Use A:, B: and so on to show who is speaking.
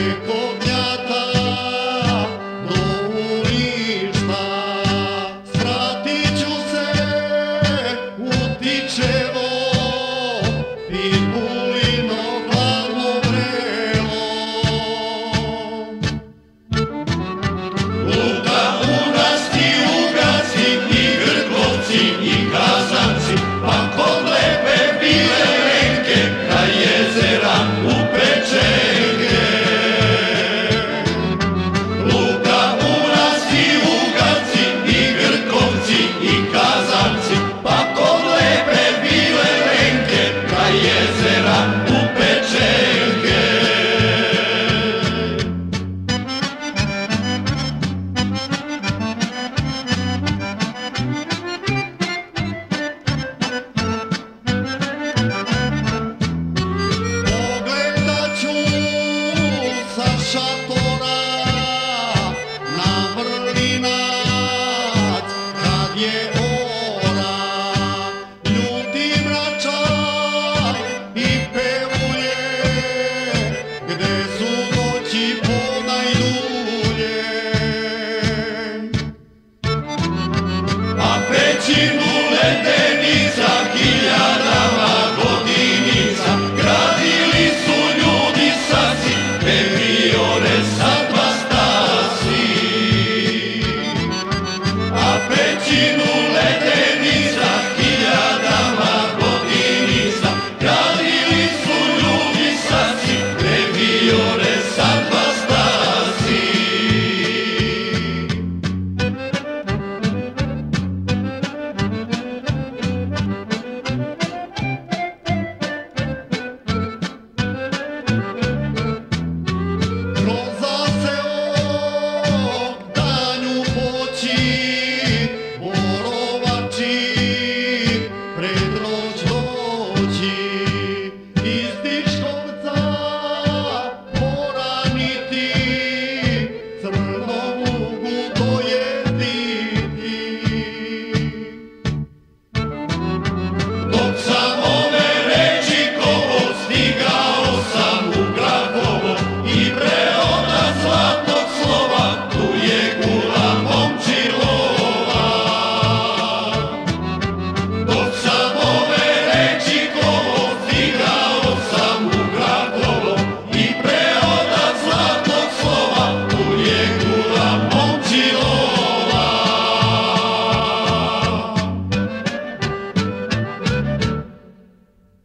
A: Predroć doći